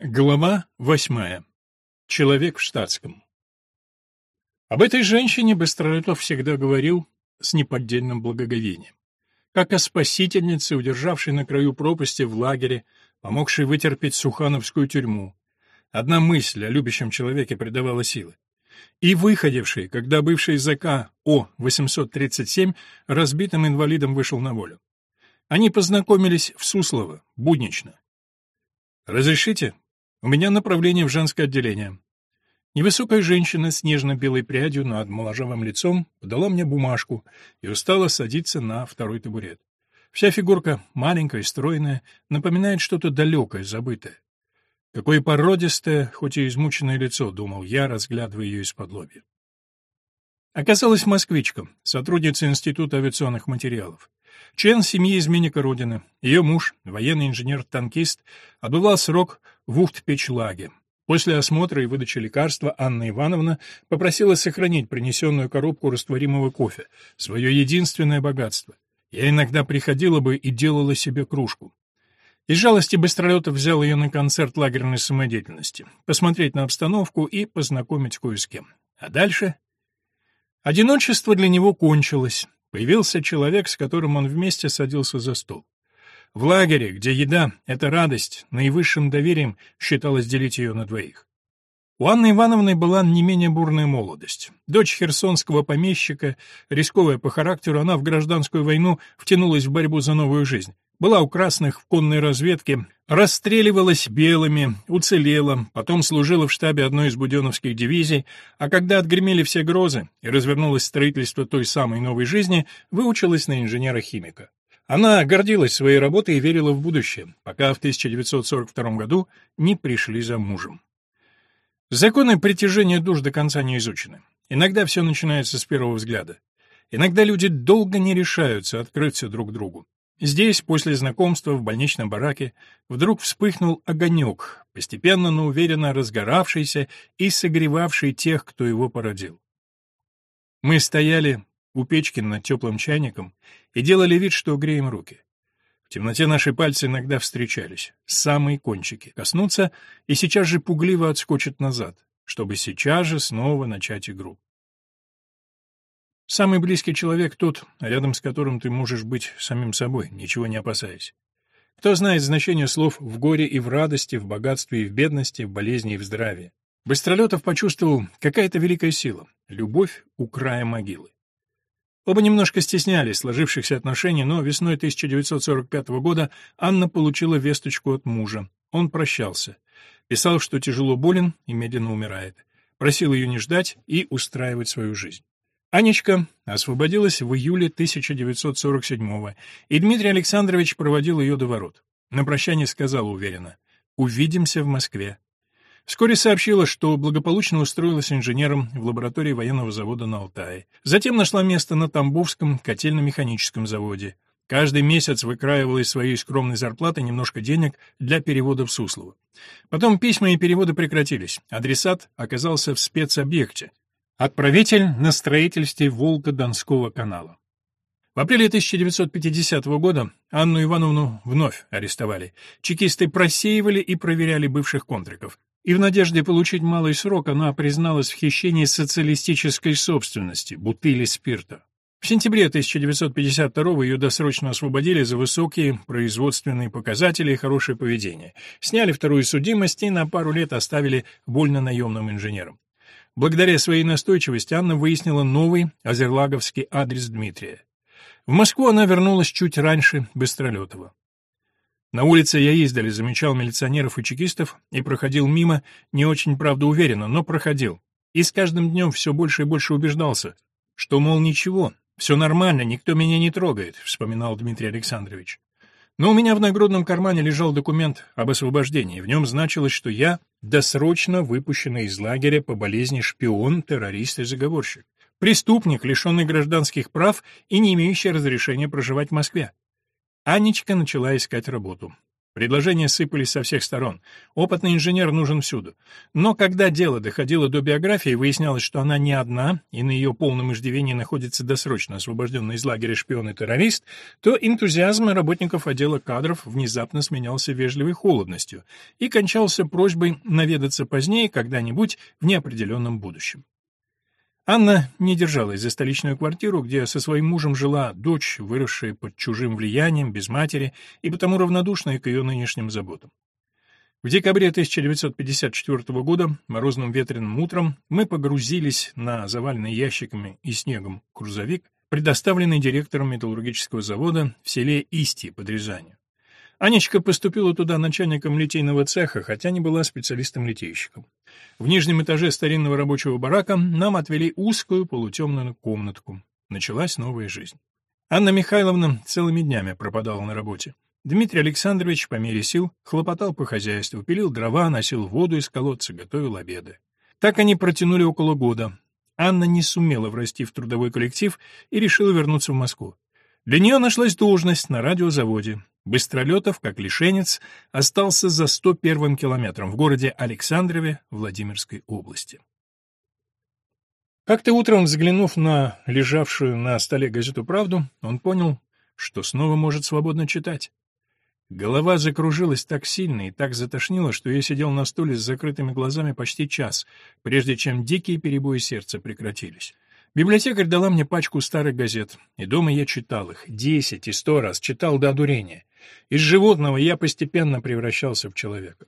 Глава восьмая. Человек в штатском. Об этой женщине Быстролетов всегда говорил с неподдельным благоговением. Как о спасительнице, удержавшей на краю пропасти в лагере, помогшей вытерпеть Сухановскую тюрьму. Одна мысль о любящем человеке придавала силы. И выходивший, когда бывший ЗК О-837 разбитым инвалидом вышел на волю. Они познакомились в Суслово, буднично. «Разрешите?» У меня направление в женское отделение. Невысокая женщина с нежно-белой прядью над моложавым лицом подала мне бумажку и устала садиться на второй табурет. Вся фигурка, маленькая и стройная, напоминает что-то далекое, забытое. Какое породистое, хоть и измученное лицо, думал я, разглядывая ее из-под лобья. Оказалась москвичка, сотрудница Института авиационных материалов. Член семьи изменника Родины. Ее муж, военный инженер-танкист, отбывал срок в Ухт-Печлаге. После осмотра и выдачи лекарства Анна Ивановна попросила сохранить принесенную коробку растворимого кофе, свое единственное богатство. Я иногда приходила бы и делала себе кружку. Из жалости Быстролетов взял ее на концерт лагерной самодеятельности, посмотреть на обстановку и познакомить кое с кем. А дальше... Одиночество для него кончилось. Появился человек, с которым он вместе садился за стол. В лагере, где еда — это радость, наивысшим доверием считалось делить ее на двоих. У Анны Ивановны была не менее бурная молодость. Дочь херсонского помещика, рисковая по характеру, она в гражданскую войну втянулась в борьбу за новую жизнь. Была у красных в конной разведке, расстреливалась белыми, уцелела, потом служила в штабе одной из буденовских дивизий, а когда отгремели все грозы и развернулось строительство той самой новой жизни, выучилась на инженера-химика. Она гордилась своей работой и верила в будущее, пока в 1942 году не пришли за мужем. Законы притяжения душ до конца не изучены. Иногда все начинается с первого взгляда. Иногда люди долго не решаются открыться друг другу. Здесь, после знакомства в больничном бараке, вдруг вспыхнул огонек, постепенно, но уверенно разгоравшийся и согревавший тех, кто его породил. Мы стояли у печки над теплым чайником и делали вид, что греем руки. В темноте наши пальцы иногда встречались, самые кончики, коснутся и сейчас же пугливо отскочат назад, чтобы сейчас же снова начать игру. Самый близкий человек тот, рядом с которым ты можешь быть самим собой, ничего не опасаясь. Кто знает значение слов в горе и в радости, в богатстве и в бедности, в болезни и в здравии. Быстролетов почувствовал какая-то великая сила — любовь у края могилы. Оба немножко стеснялись сложившихся отношений, но весной 1945 года Анна получила весточку от мужа. Он прощался. Писал, что тяжело болен и медленно умирает. Просил ее не ждать и устраивать свою жизнь. Анечка освободилась в июле 1947-го, и Дмитрий Александрович проводил ее до ворот. На прощание сказал уверенно «Увидимся в Москве. Вскоре сообщила, что благополучно устроилась инженером в лаборатории военного завода на Алтае. Затем нашла место на Тамбовском котельно-механическом заводе. Каждый месяц выкраивала из своей скромной зарплаты немножко денег для перевода в Суслово. Потом письма и переводы прекратились. Адресат оказался в спецобъекте. Отправитель на строительстве Волго-Донского канала. В апреле 1950 года Анну Ивановну вновь арестовали. Чекисты просеивали и проверяли бывших контриков и в надежде получить малый срок она призналась в хищении социалистической собственности, бутыли спирта. В сентябре 1952 ее досрочно освободили за высокие производственные показатели и хорошее поведение. Сняли вторую судимость и на пару лет оставили вольно-наемным инженером. Благодаря своей настойчивости Анна выяснила новый азерлаговский адрес Дмитрия. В Москву она вернулась чуть раньше Быстролетова. На улице я издали замечал милиционеров и чекистов и проходил мимо, не очень, правда, уверенно, но проходил. И с каждым днем все больше и больше убеждался, что, мол, ничего, все нормально, никто меня не трогает, вспоминал Дмитрий Александрович. Но у меня в нагрудном кармане лежал документ об освобождении. В нем значилось, что я досрочно выпущенный из лагеря по болезни шпион, террорист и заговорщик. Преступник, лишенный гражданских прав и не имеющий разрешения проживать в Москве. Анечка начала искать работу. Предложения сыпались со всех сторон. Опытный инженер нужен всюду. Но когда дело доходило до биографии, выяснялось, что она не одна, и на ее полном иждивении находится досрочно освобожденный из лагеря шпион и террорист, то энтузиазм работников отдела кадров внезапно сменялся вежливой холодностью и кончался просьбой наведаться позднее когда-нибудь в неопределенном будущем. Анна не держалась за столичную квартиру, где со своим мужем жила дочь, выросшая под чужим влиянием, без матери и потому равнодушная к ее нынешним заботам. В декабре 1954 года, морозным ветреным утром, мы погрузились на заваленный ящиками и снегом грузовик, предоставленный директором металлургического завода в селе Исти под Рязанью. Анечка поступила туда начальником литейного цеха, хотя не была специалистом-литейщиком. В нижнем этаже старинного рабочего барака нам отвели узкую полутемную комнатку. Началась новая жизнь. Анна Михайловна целыми днями пропадала на работе. Дмитрий Александрович, по мере сил, хлопотал по хозяйству, пилил дрова, носил воду из колодца, готовил обеды. Так они протянули около года. Анна не сумела врасти в трудовой коллектив и решила вернуться в Москву. Для нее нашлась должность на радиозаводе. Быстролетов, как лишенец, остался за 101 километром в городе Александрове Владимирской области. Как-то утром, взглянув на лежавшую на столе газету «Правду», он понял, что снова может свободно читать. Голова закружилась так сильно и так затошнило, что я сидел на стуле с закрытыми глазами почти час, прежде чем дикие перебои сердца прекратились. Библиотекарь дала мне пачку старых газет, и дома я читал их, десять и сто раз, читал до одурения. Из животного я постепенно превращался в человека.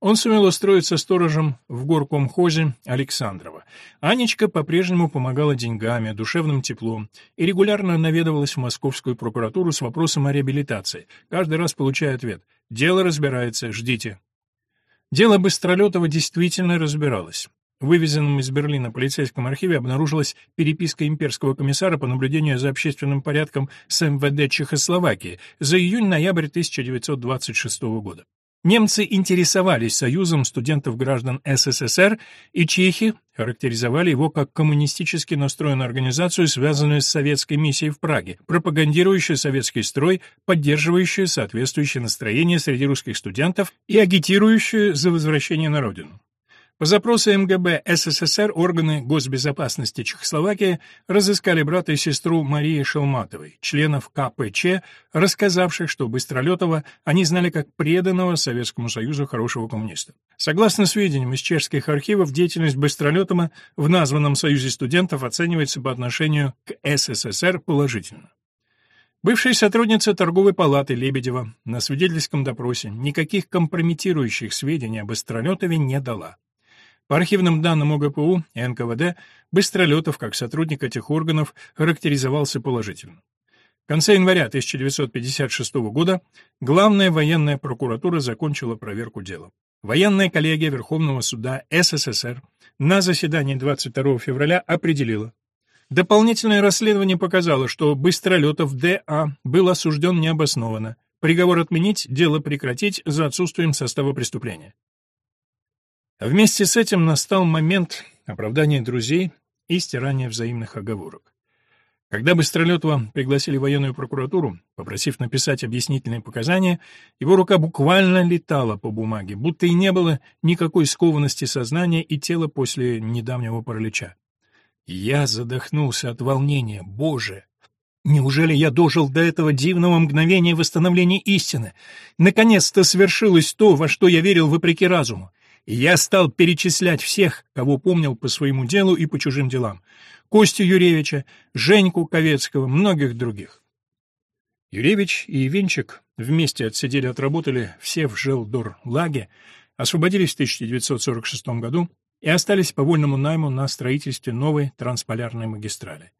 Он сумел устроиться сторожем в горкомхозе Александрова. Анечка по-прежнему помогала деньгами, душевным теплом и регулярно наведывалась в московскую прокуратуру с вопросом о реабилитации, каждый раз получая ответ «Дело разбирается, ждите». Дело Быстролетова действительно разбиралось. В вывезенном из Берлина полицейском архиве обнаружилась переписка имперского комиссара по наблюдению за общественным порядком с МВД Чехословакии за июнь-ноябрь 1926 года. Немцы интересовались союзом студентов-граждан СССР, и чехи характеризовали его как коммунистически настроенную организацию, связанную с советской миссией в Праге, пропагандирующую советский строй, поддерживающую соответствующее настроение среди русских студентов и агитирующую за возвращение на родину. По запросу МГБ СССР органы госбезопасности Чехословакии разыскали брата и сестру Марии Шелматовой, членов КПЧ, рассказавших, что Быстролетова они знали как преданного Советскому Союзу хорошего коммуниста. Согласно сведениям из чешских архивов, деятельность Быстролетова в названном Союзе студентов оценивается по отношению к СССР положительно. Бывшая сотрудница торговой палаты Лебедева на свидетельском допросе никаких компрометирующих сведений об Быстролетове не дала. По архивным данным ОГПУ и НКВД, Быстролетов, как сотрудник этих органов, характеризовался положительно. В конце января 1956 года Главная военная прокуратура закончила проверку дела. Военная коллегия Верховного суда СССР на заседании 22 февраля определила, Дополнительное расследование показало, что Быстролетов Д.А. был осужден необоснованно. Приговор отменить, дело прекратить за отсутствием состава преступления. Вместе с этим настал момент оправдания друзей и стирания взаимных оговорок. Когда Быстролетова пригласили военную прокуратуру, попросив написать объяснительные показания, его рука буквально летала по бумаге, будто и не было никакой скованности сознания и тела после недавнего паралича. Я задохнулся от волнения. Боже! Неужели я дожил до этого дивного мгновения восстановления истины? Наконец-то свершилось то, во что я верил вопреки разуму и я стал перечислять всех, кого помнил по своему делу и по чужим делам. Костю Юревича, Женьку Ковецкого, многих других. Юревич и Венчик вместе отсидели, отработали все в Желдор-Лаге, освободились в 1946 году и остались по вольному найму на строительстве новой трансполярной магистрали.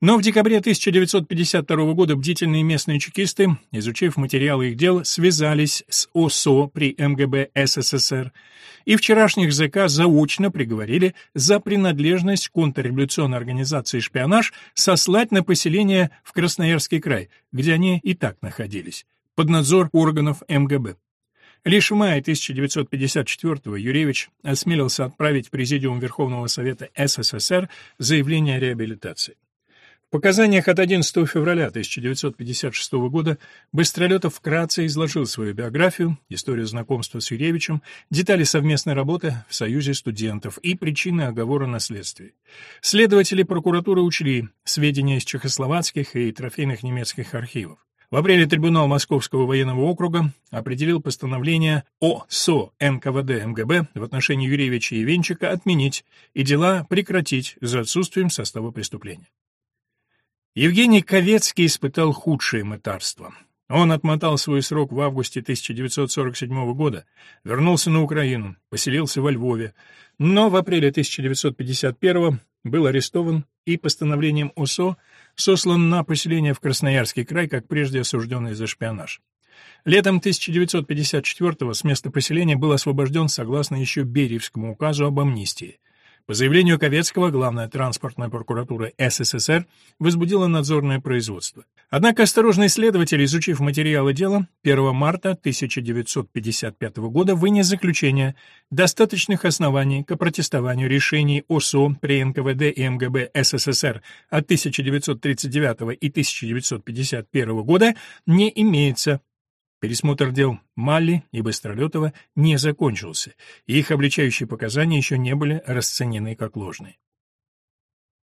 Но в декабре 1952 года бдительные местные чекисты, изучив материалы их дел, связались с ОСО при МГБ СССР и вчерашних ЗК заочно приговорили за принадлежность к контрреволюционной организации «Шпионаж» сослать на поселение в Красноярский край, где они и так находились, под надзор органов МГБ. Лишь в мае 1954-го Юревич осмелился отправить в Президиум Верховного Совета СССР заявление о реабилитации. Показаниях от 11 февраля 1956 года Быстролетов вкратце изложил свою биографию, историю знакомства с Юревичем, детали совместной работы в Союзе студентов и причины оговора на следствии. Следователи прокуратуры учли сведения из чехословацких и трофейных немецких архивов. В апреле трибунал Московского военного округа определил постановление о СО НКВД МГБ в отношении Юрьевича и Венчика отменить и дела прекратить за отсутствием состава преступления. Евгений Ковецкий испытал худшее мытарство. Он отмотал свой срок в августе 1947 года, вернулся на Украину, поселился во Львове, но в апреле 1951 был арестован и постановлением ОСО сослан на поселение в Красноярский край, как прежде осужденный за шпионаж. Летом 1954 с места поселения был освобожден согласно еще Бериевскому указу об амнистии. По заявлению Ковецкого, главная транспортная прокуратура СССР возбудила надзорное производство. Однако осторожный следователь, изучив материалы дела, 1 марта 1955 года вынес заключение достаточных оснований к опротестованию решений ОСО при НКВД и МГБ СССР от 1939 и 1951 года не имеется, Пересмотр дел Малли и Быстролетова не закончился, и их обличающие показания еще не были расценены как ложные.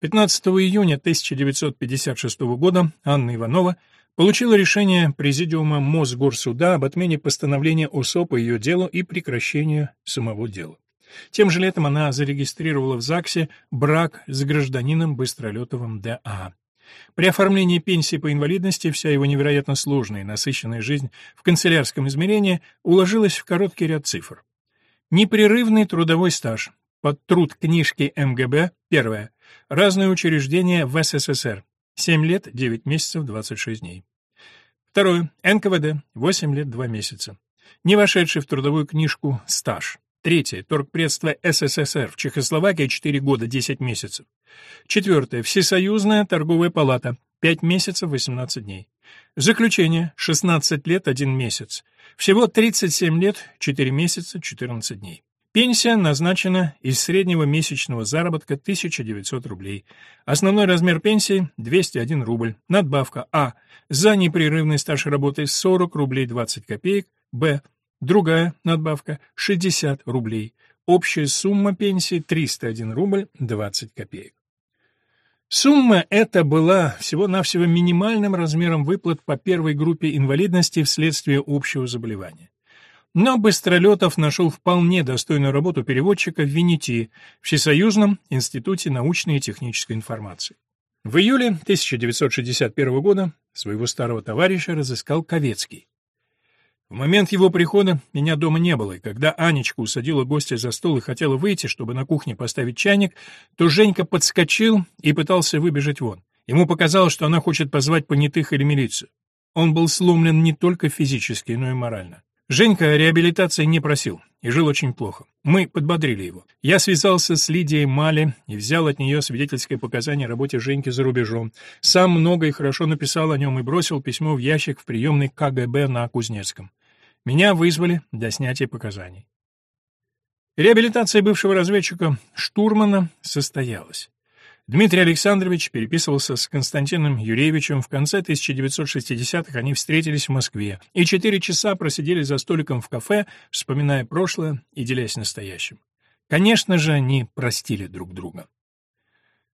15 июня 1956 года Анна Иванова получила решение Президиума Мосгорсуда об отмене постановления ОСО по ее делу и прекращению самого дела. Тем же летом она зарегистрировала в ЗАГСе брак с гражданином Быстролетовым Д.А. При оформлении пенсии по инвалидности вся его невероятно сложная и насыщенная жизнь в канцелярском измерении уложилась в короткий ряд цифр. Непрерывный трудовой стаж. Под труд книжки МГБ. Первое. Разные учреждения в СССР. 7 лет, 9 месяцев, 26 дней. Второе. НКВД. 8 лет, 2 месяца. Не вошедший в трудовую книжку стаж. Третье. Торгпредство СССР в Чехословакии 4 года 10 месяцев. Четвертое. Всесоюзная торговая палата 5 месяцев 18 дней. Заключение 16 лет 1 месяц. Всего 37 лет 4 месяца 14 дней. Пенсия назначена из среднего месячного заработка 1900 рублей. Основной размер пенсии 201 рубль. Надбавка А. За непрерывный стаж работы 40 рублей 20 копеек. Б. Другая надбавка — 60 рублей. Общая сумма пенсии — 301 рубль 20 копеек. Сумма эта была всего-навсего минимальным размером выплат по первой группе инвалидности вследствие общего заболевания. Но Быстролетов нашел вполне достойную работу переводчика в Венетии, Всесоюзном институте научной и технической информации. В июле 1961 года своего старого товарища разыскал Ковецкий. В момент его прихода меня дома не было, и когда Анечка усадила гостя за стол и хотела выйти, чтобы на кухне поставить чайник, то Женька подскочил и пытался выбежать вон. Ему показалось, что она хочет позвать понятых или милицию. Он был сломлен не только физически, но и морально. Женька реабилитации не просил и жил очень плохо. Мы подбодрили его. Я связался с Лидией Мали и взял от нее свидетельское показание о работе Женьки за рубежом. Сам много и хорошо написал о нем и бросил письмо в ящик в приемной КГБ на Кузнецком. Меня вызвали для снятия показаний. Реабилитация бывшего разведчика Штурмана состоялась. Дмитрий Александрович переписывался с Константином Юрьевичем. В конце 1960-х они встретились в Москве и четыре часа просидели за столиком в кафе, вспоминая прошлое и делясь настоящим. Конечно же, они простили друг друга.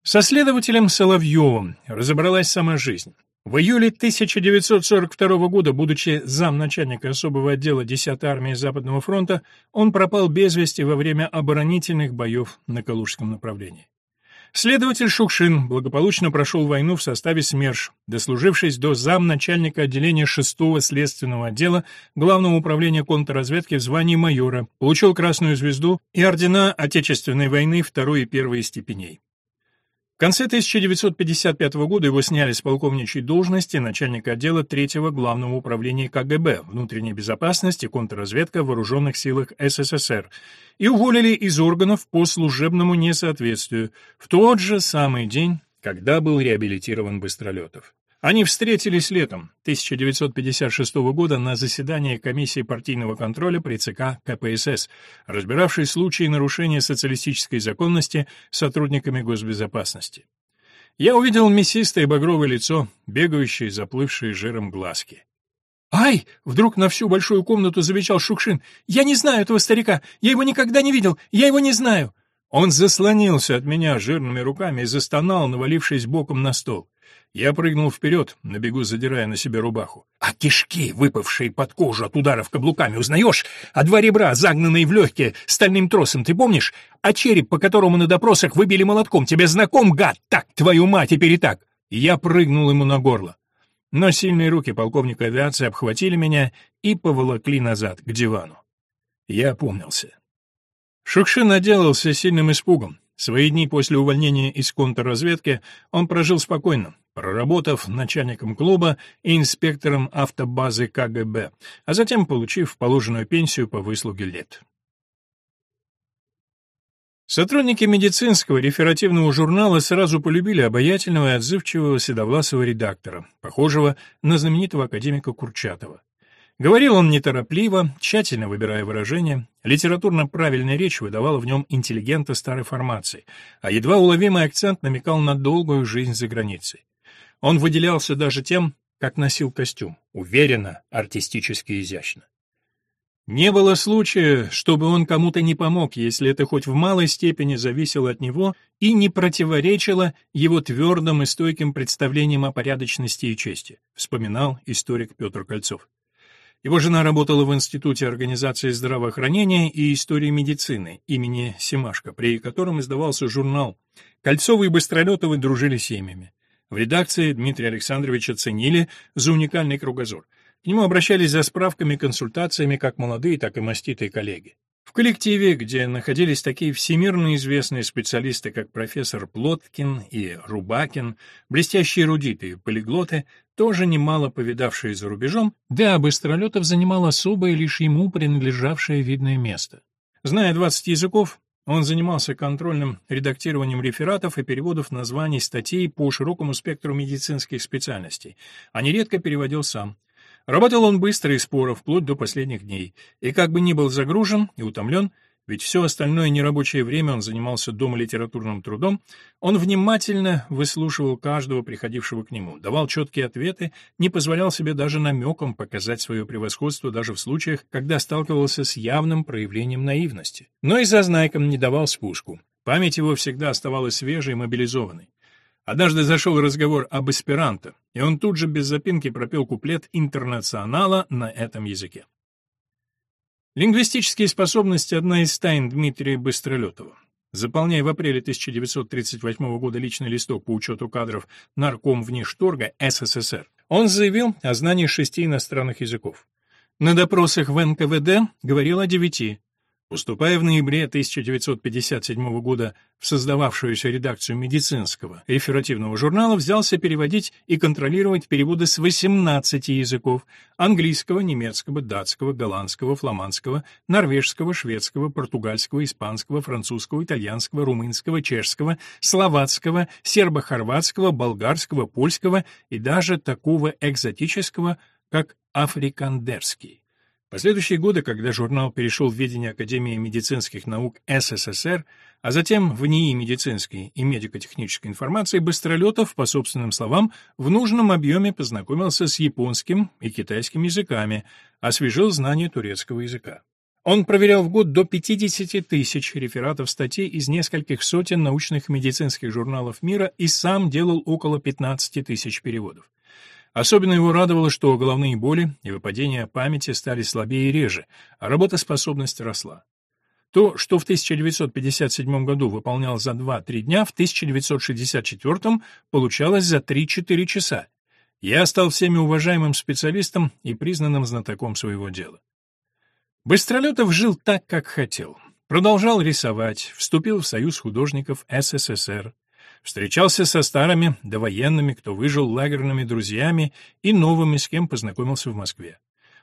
Со следователем Соловьевым разобралась сама жизнь. В июле 1942 года, будучи замначальника особого отдела 10-й армии Западного фронта, он пропал без вести во время оборонительных боев на Калужском направлении. Следователь Шукшин благополучно прошел войну в составе СМЕРШ, дослужившись до замначальника отделения 6-го следственного отдела Главного управления контрразведки в звании майора, получил Красную звезду и ордена Отечественной войны второй и первой степеней конце 1955 года его сняли с полковничьей должности начальника отдела 3-го Главного управления КГБ «Внутренняя безопасность и контрразведка в вооруженных силах СССР» и уволили из органов по служебному несоответствию в тот же самый день, когда был реабилитирован Быстролетов. Они встретились летом 1956 года на заседании комиссии партийного контроля при ЦК КПСС, разбиравшей случаи нарушения социалистической законности сотрудниками госбезопасности. я увидел мясистое багровое лицо, бегающие, заплывшие жиром глазки. «Ай!» — вдруг на всю большую комнату завечал Шукшин. «Я не знаю этого старика! Я его никогда не видел! Я его не знаю!» Он заслонился от меня жирными руками и застонал, навалившись боком на стол. Я прыгнул вперед, на бегу задирая на себе рубаху. «А кишки, выпавшие под кожу от ударов каблуками, узнаешь? А два ребра, загнанные в легкие, стальным тросом, ты помнишь? А череп, по которому на допросах выбили молотком, тебе знаком, гад? Так, твою мать, теперь и так!» я прыгнул ему на горло. Но сильные руки полковника авиации обхватили меня и поволокли назад, к дивану. Я опомнился. Шукшин наделался сильным испугом. Свои дни после увольнения из контрразведки он прожил спокойно, проработав начальником клуба и инспектором автобазы КГБ, а затем получив положенную пенсию по выслуге лет. Сотрудники медицинского реферативного журнала сразу полюбили обаятельного и отзывчивого седовласого редактора, похожего на знаменитого академика Курчатова. Говорил он неторопливо, тщательно выбирая выражения, литературно правильная речь выдавала в нем интеллигента старой формации, а едва уловимый акцент намекал на долгую жизнь за границей. Он выделялся даже тем, как носил костюм, уверенно, артистически изящно. Не было случая, чтобы он кому-то не помог, если это хоть в малой степени зависело от него и не противоречило его твердым и стойким представлениям о порядочности и чести, вспоминал историк Петр Кольцов. Его жена работала в Институте организации здравоохранения и истории медицины имени Семашко, при котором издавался журнал. Кольцовы и Быстролетовы дружили семьями. В редакции Дмитрия Александровича ценили за уникальный кругозор. К нему обращались за справками и консультациями как молодые, так и маститые коллеги. В коллективе, где находились такие всемирно известные специалисты, как профессор Плоткин и Рубакин, блестящие эрудиты и полиглоты, тоже немало повидавшие за рубежом, да, Быстролетов занимал особое лишь ему принадлежавшее видное место. Зная 20 языков, он занимался контрольным редактированием рефератов и переводов названий статей по широкому спектру медицинских специальностей, а нередко переводил сам. Работал он быстро и споро, вплоть до последних дней, и как бы ни был загружен и утомлен, ведь все остальное нерабочее время он занимался дома литературным трудом, он внимательно выслушивал каждого приходившего к нему, давал четкие ответы, не позволял себе даже намеком показать свое превосходство даже в случаях, когда сталкивался с явным проявлением наивности. Но и зазнайкам не давал спуску. Память его всегда оставалась свежей и мобилизованной. Однажды зашел разговор об эсперанто, и он тут же без запинки пропел куплет «Интернационала» на этом языке. Лингвистические способности – одна из тайн Дмитрия Быстролетова. Заполняя в апреле 1938 года личный листок по учету кадров нарком внешторга СССР, он заявил о знании шести иностранных языков. На допросах в НКВД говорил о девяти, Поступая в ноябре 1957 года в создававшуюся редакцию медицинского реферативного журнала, взялся переводить и контролировать переводы с 18 языков – английского, немецкого, датского, голландского, фламандского, норвежского, шведского, португальского, испанского, французского, итальянского, румынского, чешского, словацкого, сербо-хорватского, болгарского, польского и даже такого экзотического, как африкандерский последующие годы, когда журнал перешел в ведение Академии медицинских наук СССР, а затем в НИИ медицинской и медико-технической информации, Быстролетов, по собственным словам, в нужном объеме познакомился с японским и китайским языками, освежил знание турецкого языка. Он проверял в год до 50 тысяч рефератов статей из нескольких сотен научных медицинских журналов мира и сам делал около 15 тысяч переводов. Особенно его радовало, что головные боли и выпадения памяти стали слабее и реже, а работоспособность росла. То, что в 1957 году выполнял за 2-3 дня, в 1964 получалось за 3-4 часа. Я стал всеми уважаемым специалистом и признанным знатоком своего дела. Быстролетов жил так, как хотел. Продолжал рисовать, вступил в Союз художников СССР, Встречался со старыми, довоенными, кто выжил лагерными друзьями и новыми, с кем познакомился в Москве.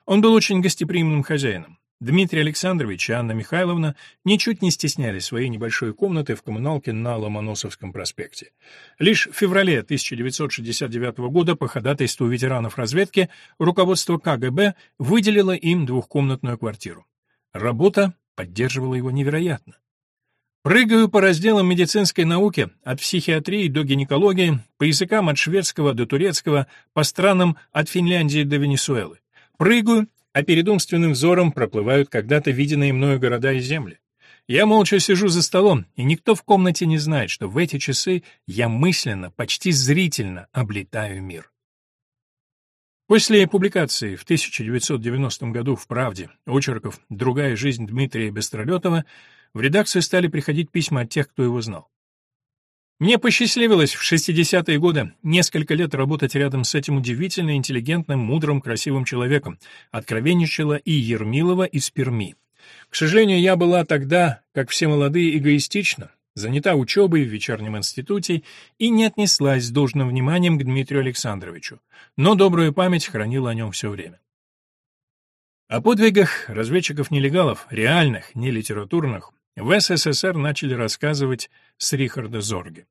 Он был очень гостеприимным хозяином. Дмитрий Александрович и Анна Михайловна ничуть не стесняли своей небольшой комнаты в коммуналке на Ломоносовском проспекте. Лишь в феврале 1969 года по ходатайству ветеранов разведки руководство КГБ выделило им двухкомнатную квартиру. Работа поддерживала его невероятно. Прыгаю по разделам медицинской науки, от психиатрии до гинекологии, по языкам от шведского до турецкого, по странам от Финляндии до Венесуэлы. Прыгаю, а перед умственным взором проплывают когда-то виденные мною города и земли. Я молча сижу за столом, и никто в комнате не знает, что в эти часы я мысленно, почти зрительно облетаю мир. После публикации в 1990 году в «Правде» очерков «Другая жизнь Дмитрия Бестролетова» в редакцию стали приходить письма от тех, кто его знал. Мне посчастливилось в 60-е годы несколько лет работать рядом с этим удивительно интеллигентным, мудрым, красивым человеком, откровенничала и Ермилова из Перми. К сожалению, я была тогда, как все молодые, эгоистична, занята учебой в вечернем институте и не отнеслась с должным вниманием к Дмитрию Александровичу, но добрую память хранила о нем все время. О подвигах разведчиков-нелегалов, реальных, не литературных, в СССР начали рассказывать с Рихарда Зорге.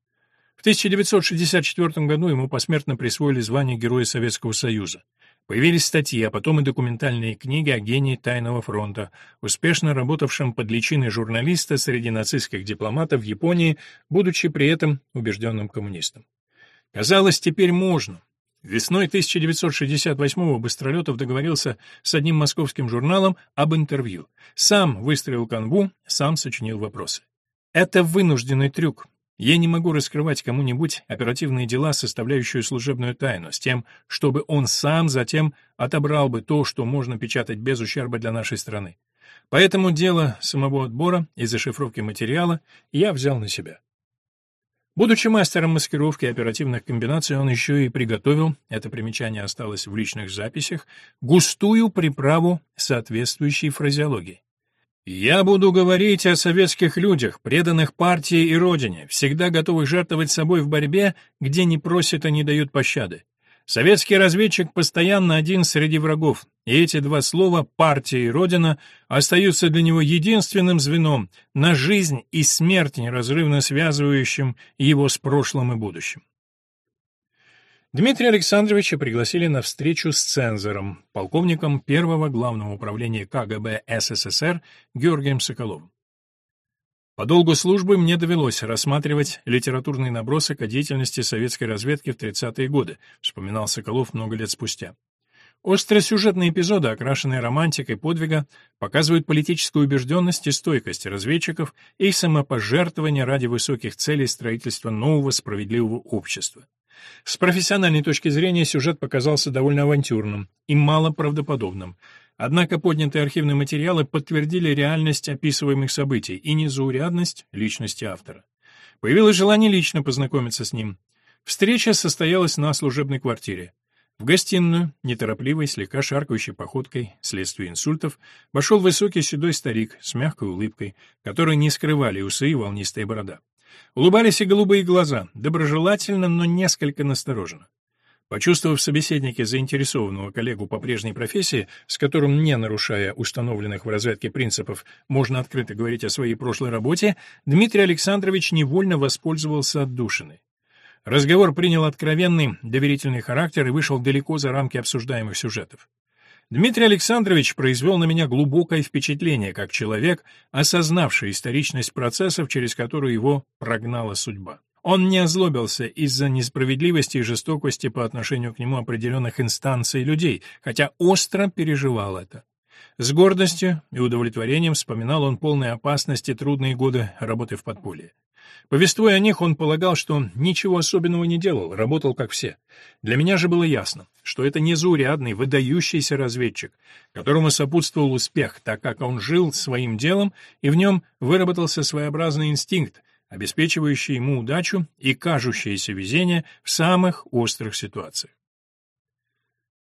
В 1964 году ему посмертно присвоили звание Героя Советского Союза. Появились статьи, а потом и документальные книги о гении Тайного фронта, успешно работавшем под личиной журналиста среди нацистских дипломатов в Японии, будучи при этом убежденным коммунистом. Казалось, теперь можно. Весной 1968-го Быстролетов договорился с одним московским журналом об интервью. Сам выстроил канву, сам сочинил вопросы. Это вынужденный трюк. Я не могу раскрывать кому-нибудь оперативные дела, составляющие служебную тайну, с тем, чтобы он сам затем отобрал бы то, что можно печатать без ущерба для нашей страны. Поэтому дело самого отбора и зашифровки материала я взял на себя. Будучи мастером маскировки оперативных комбинаций, он еще и приготовил, это примечание осталось в личных записях, густую приправу соответствующей фразеологии. Я буду говорить о советских людях, преданных партии и родине, всегда готовых жертвовать собой в борьбе, где не просят и не дают пощады. Советский разведчик постоянно один среди врагов, и эти два слова «партия» и «родина» остаются для него единственным звеном на жизнь и смерть, неразрывно связывающим его с прошлым и будущим. Дмитрия Александровича пригласили на встречу с цензором, полковником первого главного управления КГБ СССР Георгием Соколовым. По долгу службы мне довелось рассматривать литературный набросок о деятельности советской разведки в 30-е годы, вспоминал Соколов много лет спустя. Остросюжетные эпизоды, окрашенные романтикой подвига, показывают политическую убежденность и стойкость разведчиков и их самопожертвование ради высоких целей строительства нового справедливого общества. С профессиональной точки зрения сюжет показался довольно авантюрным и мало правдоподобным. Однако поднятые архивные материалы подтвердили реальность описываемых событий и незаурядность личности автора. Появилось желание лично познакомиться с ним. Встреча состоялась на служебной квартире. В гостиную, неторопливой, слегка шаркающей походкой, следствие инсультов, вошел высокий седой старик с мягкой улыбкой, которой не скрывали усы и волнистая борода. Улыбались и голубые глаза, доброжелательно, но несколько настороженно. Почувствовав в собеседнике заинтересованного коллегу по прежней профессии, с которым, не нарушая установленных в разведке принципов, можно открыто говорить о своей прошлой работе, Дмитрий Александрович невольно воспользовался отдушиной. Разговор принял откровенный, доверительный характер и вышел далеко за рамки обсуждаемых сюжетов. Дмитрий Александрович произвел на меня глубокое впечатление, как человек, осознавший историчность процессов, через которые его прогнала судьба. Он не озлобился из-за несправедливости и жестокости по отношению к нему определенных инстанций людей, хотя остро переживал это. С гордостью и удовлетворением вспоминал он полные опасности трудные годы работы в подполье. Повествуя о них, он полагал, что ничего особенного не делал, работал как все. Для меня же было ясно, что это незаурядный, выдающийся разведчик, которому сопутствовал успех, так как он жил своим делом, и в нем выработался своеобразный инстинкт, обеспечивающий ему удачу и кажущееся везение в самых острых ситуациях.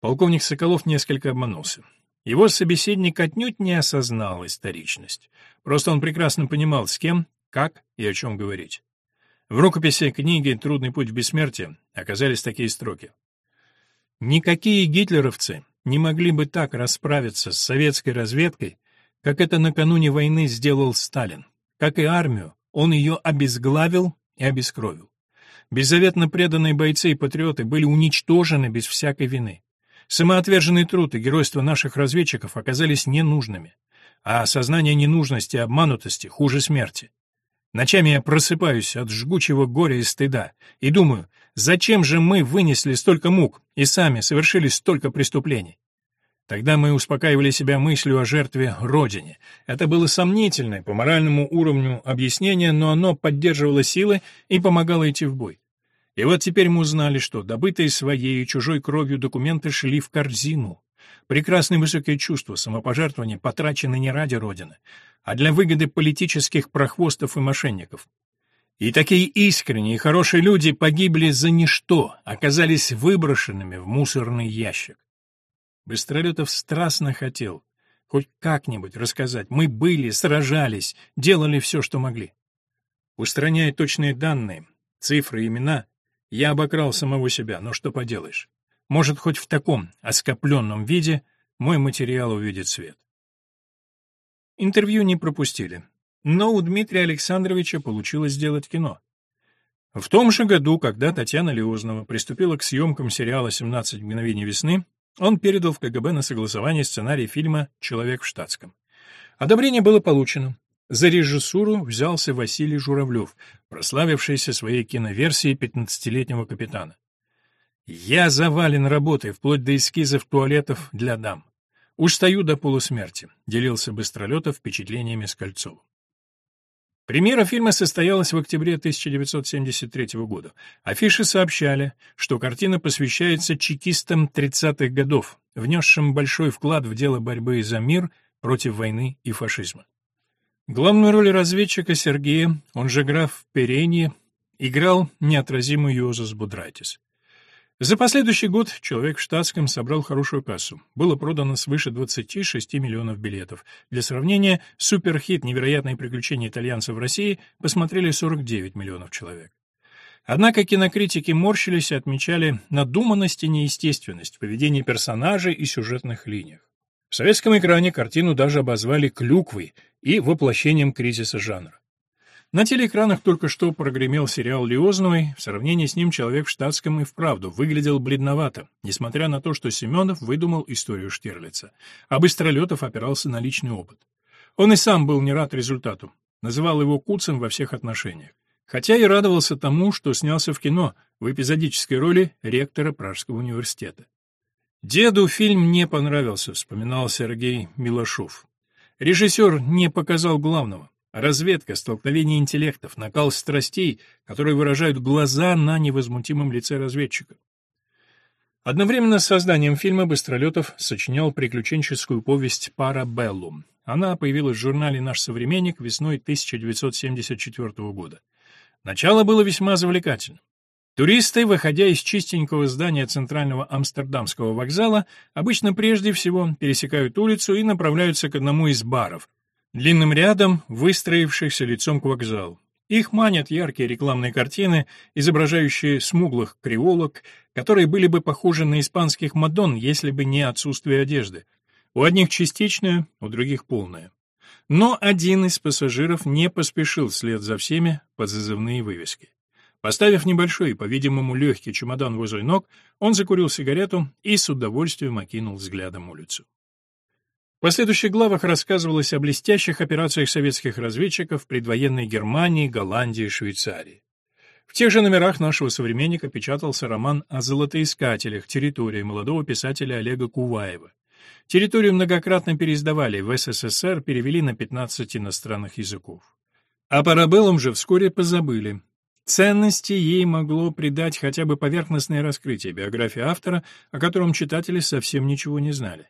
Полковник Соколов несколько обманулся. Его собеседник отнюдь не осознал историчность. Просто он прекрасно понимал, с кем, как и о чем говорить. В рукописи книги «Трудный путь в бессмертие» оказались такие строки. «Никакие гитлеровцы не могли бы так расправиться с советской разведкой, как это накануне войны сделал Сталин. Как и армию, он ее обезглавил и обескровил. Беззаветно преданные бойцы и патриоты были уничтожены без всякой вины. Самоотверженный труд и геройство наших разведчиков оказались ненужными, а осознание ненужности и обманутости хуже смерти. Ночами я просыпаюсь от жгучего горя и стыда и думаю, зачем же мы вынесли столько мук и сами совершили столько преступлений? Тогда мы успокаивали себя мыслью о жертве Родине. Это было сомнительное по моральному уровню объяснение, но оно поддерживало силы и помогало идти в бой. И вот теперь мы узнали, что добытые своей и чужой кровью документы шли в корзину. Прекрасные высокие чувства самопожертвования потрачены не ради Родины, а для выгоды политических прохвостов и мошенников. И такие искренние и хорошие люди погибли за ничто, оказались выброшенными в мусорный ящик. Быстролетов страстно хотел хоть как-нибудь рассказать. Мы были, сражались, делали все, что могли. Устраняя точные данные, цифры, имена, я обокрал самого себя, но что поделаешь. Может, хоть в таком оскопленном виде мой материал увидит свет. Интервью не пропустили, но у Дмитрия Александровича получилось сделать кино. В том же году, когда Татьяна Леознова приступила к съемкам сериала «17 мгновений весны», он передал в КГБ на согласование сценарий фильма «Человек в штатском». Одобрение было получено. За режиссуру взялся Василий Журавлев, прославившийся своей киноверсией «15-летнего капитана». «Я завален работой, вплоть до эскизов туалетов для дам. Уж стою до полусмерти», — делился Быстролетов впечатлениями с Кольцовым. Премьера фильма состоялась в октябре 1973 года. Афиши сообщали, что картина посвящается чекистам 30-х годов, внесшим большой вклад в дело борьбы за мир против войны и фашизма. Главную роль разведчика Сергея, он же граф Перенье, играл неотразимый Йозас Будрайтис. За последующий год «Человек в штатском» собрал хорошую кассу. Было продано свыше 26 миллионов билетов. Для сравнения, суперхит «Невероятные приключения итальянцев в России» посмотрели 49 миллионов человек. Однако кинокритики морщились и отмечали надуманность и неестественность в поведении персонажей и сюжетных линиях. В советском экране картину даже обозвали «клюквой» и воплощением кризиса жанра. На телеэкранах только что прогремел сериал Лиозновой, в сравнении с ним человек в штатском и вправду выглядел бледновато, несмотря на то, что Семенов выдумал историю Штирлица, а Быстролетов опирался на личный опыт. Он и сам был не рад результату, называл его куцем во всех отношениях, хотя и радовался тому, что снялся в кино в эпизодической роли ректора Пражского университета. «Деду фильм не понравился», — вспоминал Сергей Милошов. Режиссер не показал главного. Разведка, столкновение интеллектов, накал страстей, которые выражают глаза на невозмутимом лице разведчика. Одновременно с созданием фильма Быстролетов сочинял приключенческую повесть «Парабеллум». Она появилась в журнале «Наш современник» весной 1974 года. Начало было весьма завлекательным. Туристы, выходя из чистенького здания центрального амстердамского вокзала, обычно прежде всего пересекают улицу и направляются к одному из баров, длинным рядом выстроившихся лицом к вокзалу. Их манят яркие рекламные картины, изображающие смуглых креолок, которые были бы похожи на испанских мадон, если бы не отсутствие одежды. У одних частичная, у других полная. Но один из пассажиров не поспешил вслед за всеми под зазывные вывески. Поставив небольшой, по-видимому, легкий чемодан возле ног, он закурил сигарету и с удовольствием окинул взглядом улицу. В последующих главах рассказывалось о блестящих операциях советских разведчиков в предвоенной Германии, Голландии и Швейцарии. В тех же номерах нашего современника печатался роман о золотоискателях территории молодого писателя Олега Куваева. Территорию многократно переиздавали, в СССР перевели на 15 иностранных языков. О парабеллум же вскоре позабыли. Ценности ей могло придать хотя бы поверхностное раскрытие биографии автора, о котором читатели совсем ничего не знали.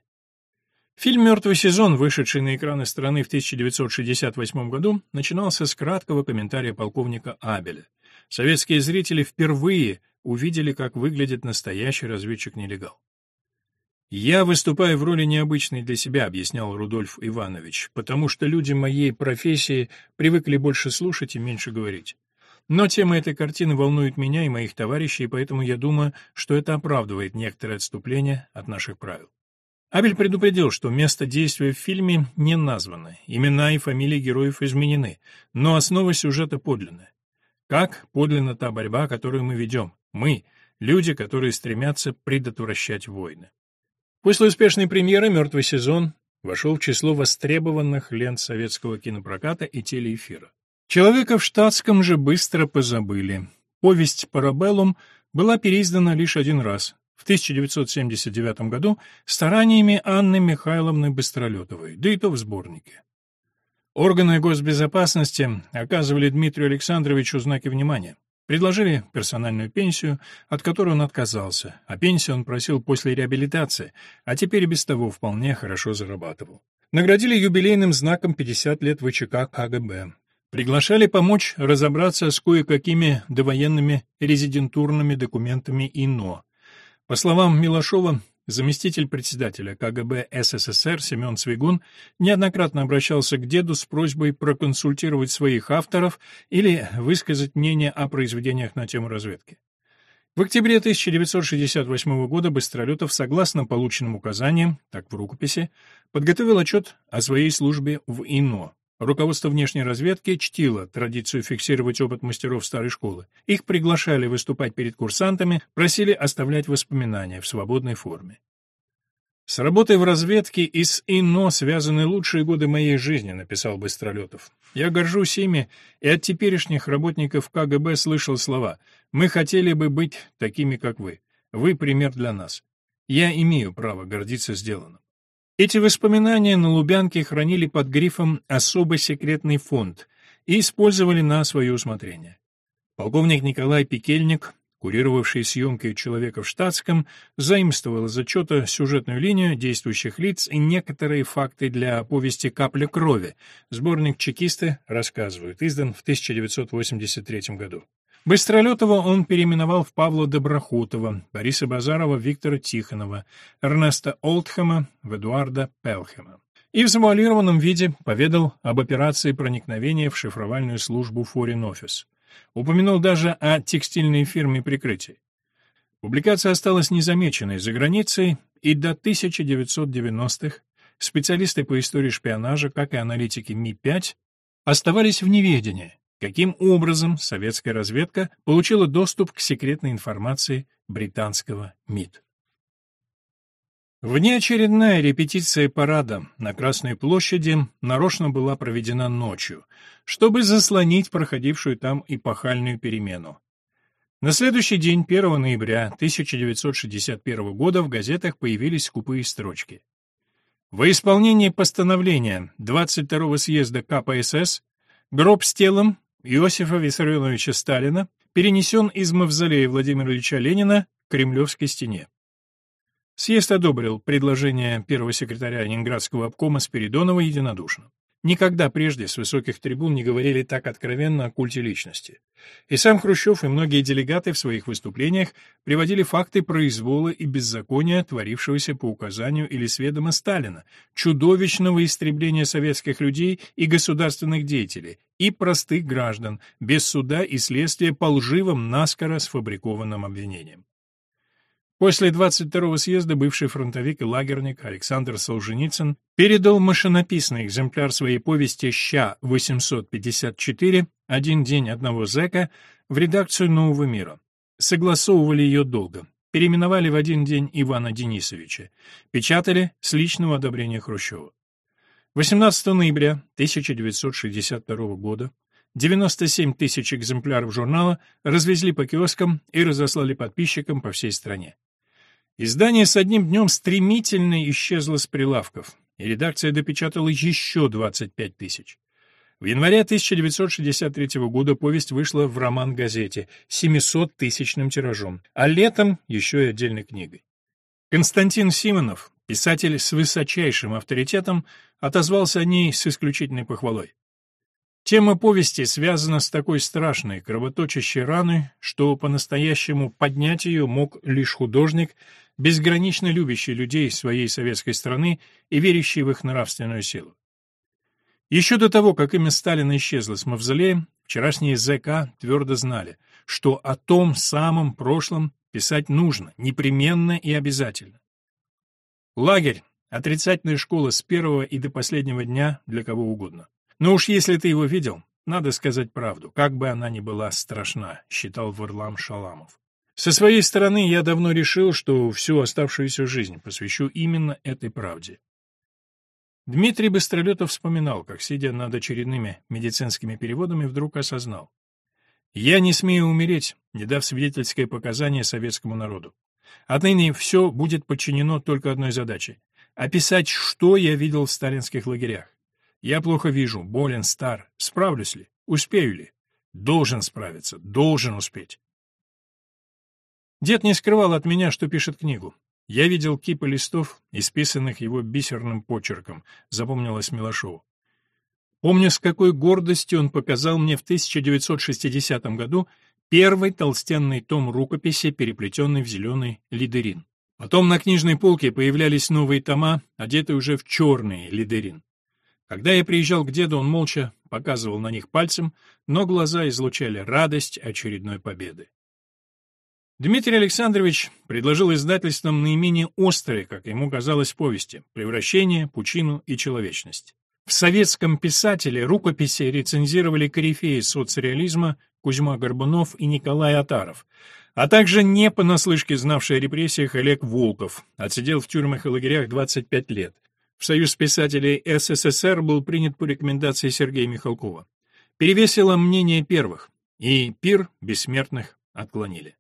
Фильм «Мертвый сезон», вышедший на экраны страны в 1968 году, начинался с краткого комментария полковника Абеля. Советские зрители впервые увидели, как выглядит настоящий разведчик-нелегал. «Я выступаю в роли необычной для себя», — объяснял Рудольф Иванович, «потому что люди моей профессии привыкли больше слушать и меньше говорить. Но тема этой картины волнует меня и моих товарищей, поэтому я думаю, что это оправдывает некоторое отступление от наших правил. Абель предупредил, что место действия в фильме не названо, имена и фамилии героев изменены, но основа сюжета подлинная. Как подлинна та борьба, которую мы ведем? Мы, люди, которые стремятся предотвращать войны. После успешной премьеры «Мертвый сезон» вошел в число востребованных лент советского кинопроката и телеэфира. Человека в штатском же быстро позабыли. Повесть «Парабеллум» была переиздана лишь один раз, в 1979 году, стараниями Анны Михайловны Быстролетовой, да и то в сборнике. Органы госбезопасности оказывали Дмитрию Александровичу знаки внимания. Предложили персональную пенсию, от которой он отказался, а пенсию он просил после реабилитации, а теперь без того вполне хорошо зарабатывал. Наградили юбилейным знаком 50 лет ВЧК КГБ. Приглашали помочь разобраться с кое-какими довоенными резидентурными документами ИНО. По словам Милошова, заместитель председателя КГБ СССР Семен Свигун неоднократно обращался к деду с просьбой проконсультировать своих авторов или высказать мнение о произведениях на тему разведки. В октябре 1968 года Быстролетов, согласно полученным указаниям, так в рукописи, подготовил отчет о своей службе в ИНО. Руководство внешней разведки чтило традицию фиксировать опыт мастеров старой школы. Их приглашали выступать перед курсантами, просили оставлять воспоминания в свободной форме. «С работой в разведке и с ИНО связаны лучшие годы моей жизни», — написал Быстролетов. «Я горжусь ими, и от теперешних работников КГБ слышал слова «Мы хотели бы быть такими, как вы. Вы пример для нас. Я имею право гордиться сделанным». Эти воспоминания на Лубянке хранили под грифом «Особо секретный фонд» и использовали на свое усмотрение. Полковник Николай Пекельник, курировавший съемки «Человека в штатском», заимствовал из отчета сюжетную линию действующих лиц и некоторые факты для повести «Капля крови». Сборник «Чекисты» рассказывают, издан в 1983 году. Быстролетова он переименовал в Павла Доброхотова, Бориса Базарова, Виктора Тихонова, Эрнеста Олдхэма в Эдуарда Пелхема. И в завуалированном виде поведал об операции проникновения в шифровальную службу Foreign Office. Упомянул даже о текстильной фирме прикрытия. Публикация осталась незамеченной за границей, и до 1990-х специалисты по истории шпионажа, как и аналитики Ми-5, оставались в неведении, каким образом советская разведка получила доступ к секретной информации британского МИД. Внеочередная репетиция парада на Красной площади нарочно была проведена ночью, чтобы заслонить проходившую там эпохальную перемену. На следующий день, 1 ноября 1961 года, в газетах появились скупые строчки. Во исполнение постановления 22-го съезда КПСС гроб с телом Иосифа Виссарионовича Сталина перенесен из мавзолея Владимира Ильича Ленина к Кремлевской стене. Съезд одобрил предложение первого секретаря Ленинградского обкома Спиридонова единодушно. Никогда прежде с высоких трибун не говорили так откровенно о культе личности. И сам Хрущев, и многие делегаты в своих выступлениях приводили факты произвола и беззакония, творившегося по указанию или сведомо Сталина, чудовищного истребления советских людей и государственных деятелей, и простых граждан, без суда и следствия по лживым, наскоро сфабрикованным обвинениям. После 22-го съезда бывший фронтовик и лагерник Александр Солженицын передал машинописный экземпляр своей повести «Ща-854. Один день одного зэка» в редакцию «Нового мира». Согласовывали ее долго. Переименовали в один день Ивана Денисовича. Печатали с личного одобрения Хрущева. 18 ноября 1962 года 97 тысяч экземпляров журнала развезли по киоскам и разослали подписчикам по всей стране. Издание с одним днем стремительно исчезло с прилавков, и редакция допечатала еще 25 тысяч. В январе 1963 года повесть вышла в роман-газете 700-тысячным тиражом, а летом еще и отдельной книгой. Константин Симонов, писатель с высочайшим авторитетом, отозвался о ней с исключительной похвалой. Тема повести связана с такой страшной, кровоточащей раной, что по-настоящему поднять ее мог лишь художник, безгранично любящий людей своей советской страны и верящий в их нравственную силу. Еще до того, как имя Сталина исчезло с мавзолея, вчерашние ЗК твердо знали, что о том самом прошлом писать нужно, непременно и обязательно. Лагерь — отрицательная школа с первого и до последнего дня для кого угодно. Но уж если ты его видел, надо сказать правду, как бы она ни была страшна, считал Варлам Шаламов. Со своей стороны я давно решил, что всю оставшуюся жизнь посвящу именно этой правде. Дмитрий Быстролетов вспоминал, как, сидя над очередными медицинскими переводами, вдруг осознал. «Я не смею умереть, не дав свидетельское показание советскому народу. Отныне все будет подчинено только одной задаче — описать, что я видел в сталинских лагерях. Я плохо вижу, болен, стар. Справлюсь ли? Успею ли? Должен справиться, должен успеть. Дед не скрывал от меня, что пишет книгу. Я видел кипы листов, исписанных его бисерным почерком, запомнилось Милошову. Помню, с какой гордостью он показал мне в 1960 году первый толстенный том рукописи, переплетенный в зеленый лидерин. Потом на книжной полке появлялись новые тома, одетые уже в черный лидерин. Когда я приезжал к деду, он молча показывал на них пальцем, но глаза излучали радость очередной победы. Дмитрий Александрович предложил издательствам наименее острые, как ему казалось, повести «Превращение», «Пучину» и «Человечность». В советском писателе рукописи рецензировали корифеи соцреализма Кузьма Горбунов и Николай Атаров, а также не понаслышке знавший о репрессиях Олег Волков, отсидел в тюрьмах и лагерях 25 лет, в Союз писателей СССР был принят по рекомендации Сергея Михалкова. Перевесило мнение первых, и пир бессмертных отклонили.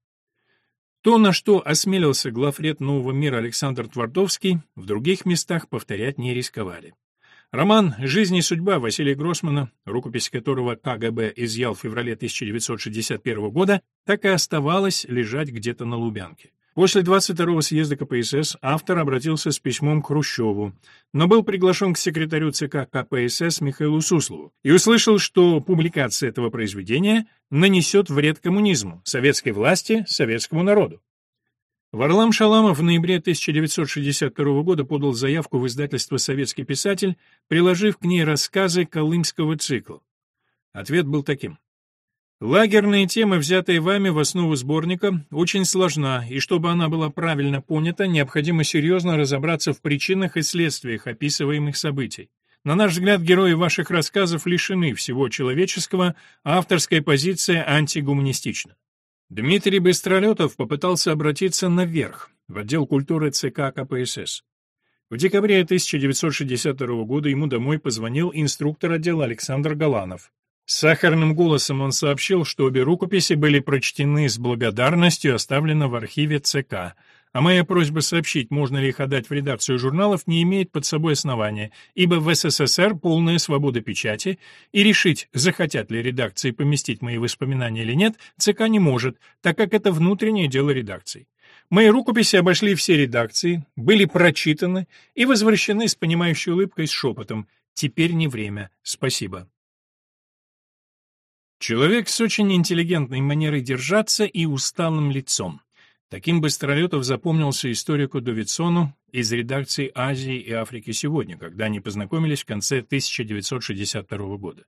То, на что осмелился главред «Нового мира» Александр Твардовский, в других местах повторять не рисковали. Роман «Жизнь и судьба» Василия Гроссмана, рукопись которого КГБ изъял в феврале 1961 года, так и оставалась лежать где-то на Лубянке. После 22-го съезда КПСС автор обратился с письмом к Хрущеву, но был приглашен к секретарю ЦК КПСС Михаилу Суслову и услышал, что публикация этого произведения нанесет вред коммунизму, советской власти, советскому народу. Варлам Шаламов в ноябре 1962 года подал заявку в издательство «Советский писатель», приложив к ней рассказы Колымского цикла. Ответ был таким. Лагерная тема, взятая вами в основу сборника, очень сложна, и чтобы она была правильно понята, необходимо серьезно разобраться в причинах и следствиях описываемых событий. На наш взгляд, герои ваших рассказов лишены всего человеческого, а авторская позиция антигуманистична. Дмитрий Быстролетов попытался обратиться наверх, в отдел культуры ЦК КПСС. В декабре 1962 года ему домой позвонил инструктор отдела Александр Галанов. Сахарным голосом он сообщил, что обе рукописи были прочтены с благодарностью и оставлены в архиве ЦК, а моя просьба сообщить, можно ли их отдать в редакцию журналов, не имеет под собой основания, ибо в СССР полная свобода печати, и решить, захотят ли редакции поместить мои воспоминания или нет, ЦК не может, так как это внутреннее дело редакций. Мои рукописи обошли все редакции, были прочитаны и возвращены с понимающей улыбкой с шепотом «Теперь не время. Спасибо». Человек с очень интеллигентной манерой держаться и усталым лицом. Таким Быстролетов запомнился историку Довидсону из редакции «Азии и Африки сегодня», когда они познакомились в конце 1962 года.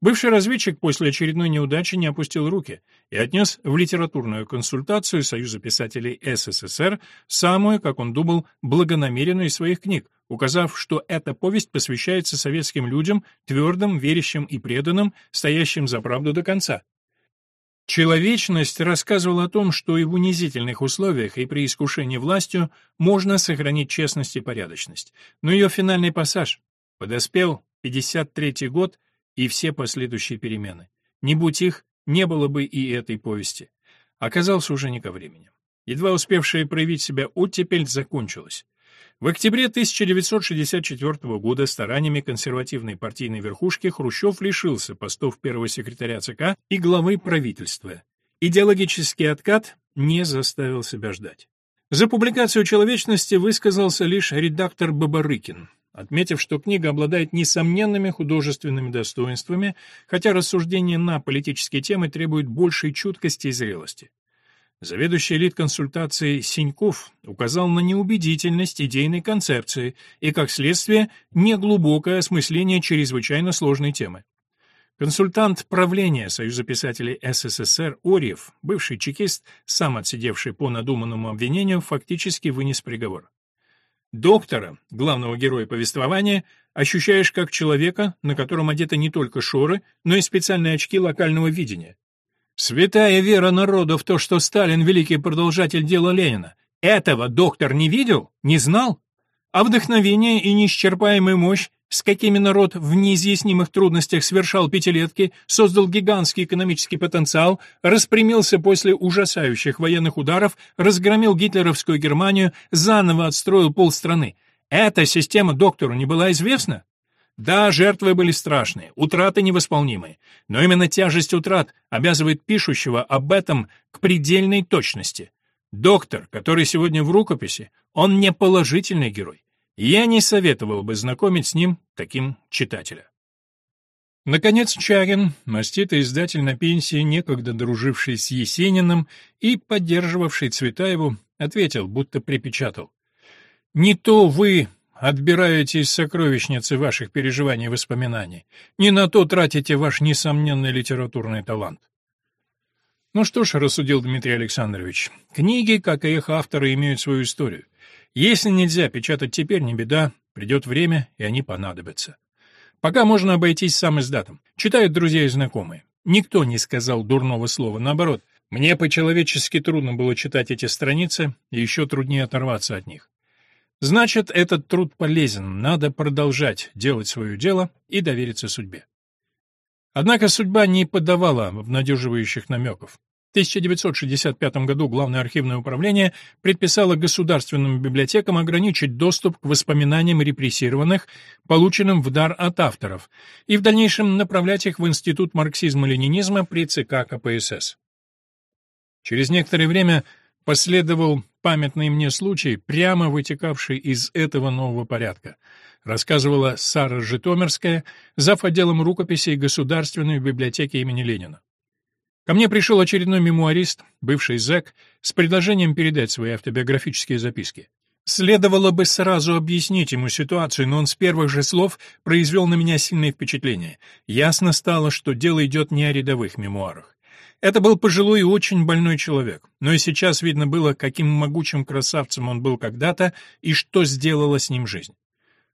Бывший разведчик после очередной неудачи не опустил руки и отнес в литературную консультацию Союза писателей СССР самую, как он думал, благонамеренную из своих книг, указав, что эта повесть посвящается советским людям, твердым, верящим и преданным, стоящим за правду до конца. Человечность рассказывала о том, что и в унизительных условиях, и при искушении властью можно сохранить честность и порядочность. Но ее финальный пассаж подоспел 53-й год — и все последующие перемены. Не будь их, не было бы и этой повести. Оказался уже не ко времени. Едва успевшая проявить себя оттепель закончилась. В октябре 1964 года стараниями консервативной партийной верхушки Хрущев лишился постов первого секретаря ЦК и главы правительства. Идеологический откат не заставил себя ждать. За публикацию «Человечности» высказался лишь редактор Бабарыкин, отметив, что книга обладает несомненными художественными достоинствами, хотя рассуждения на политические темы требуют большей чуткости и зрелости. Заведующий элит-консультации Синьков указал на неубедительность идейной концепции и, как следствие, неглубокое осмысление чрезвычайно сложной темы. Консультант правления Союза писателей СССР Орьев, бывший чекист, сам отсидевший по надуманному обвинению, фактически вынес приговор. Доктора, главного героя повествования, ощущаешь как человека, на котором одеты не только шоры, но и специальные очки локального видения. Святая вера народа в то, что Сталин — великий продолжатель дела Ленина. Этого доктор не видел? Не знал? А вдохновение и неисчерпаемая мощь, с какими народ в неизъяснимых трудностях совершал пятилетки, создал гигантский экономический потенциал, распрямился после ужасающих военных ударов, разгромил гитлеровскую Германию, заново отстроил полстраны. Эта система доктору не была известна? Да, жертвы были страшные, утраты невосполнимые, но именно тяжесть утрат обязывает пишущего об этом к предельной точности. Доктор, который сегодня в рукописи, он не положительный герой. Я не советовал бы знакомить с ним таким читателя. Наконец Чагин, маститый издатель на пенсии, некогда друживший с Есениным и поддерживавший Цветаеву, ответил, будто припечатал. «Не то вы, отбираете из сокровищницы ваших переживаний и воспоминаний. Не на то тратите ваш несомненный литературный талант. Ну что ж, рассудил Дмитрий Александрович, книги, как и их авторы, имеют свою историю. Если нельзя печатать теперь, не беда, придет время, и они понадобятся. Пока можно обойтись сам издатом. Читают друзья и знакомые. Никто не сказал дурного слова, наоборот. Мне по-человечески трудно было читать эти страницы, и еще труднее оторваться от них. Значит, этот труд полезен, надо продолжать делать свое дело и довериться судьбе. Однако судьба не подавала обнадеживающих намеков. В 1965 году Главное архивное управление предписало государственным библиотекам ограничить доступ к воспоминаниям репрессированных, полученным в дар от авторов, и в дальнейшем направлять их в Институт марксизма-ленинизма при ЦК КПСС. Через некоторое время последовал памятный мне случай, прямо вытекавший из этого нового порядка, рассказывала Сара Житомирская, зав. отделом рукописей Государственной библиотеки имени Ленина. Ко мне пришел очередной мемуарист, бывший зэк, с предложением передать свои автобиографические записки. Следовало бы сразу объяснить ему ситуацию, но он с первых же слов произвел на меня сильное впечатление. Ясно стало, что дело идет не о рядовых мемуарах. Это был пожилой и очень больной человек, но и сейчас видно было, каким могучим красавцем он был когда-то и что сделала с ним жизнь.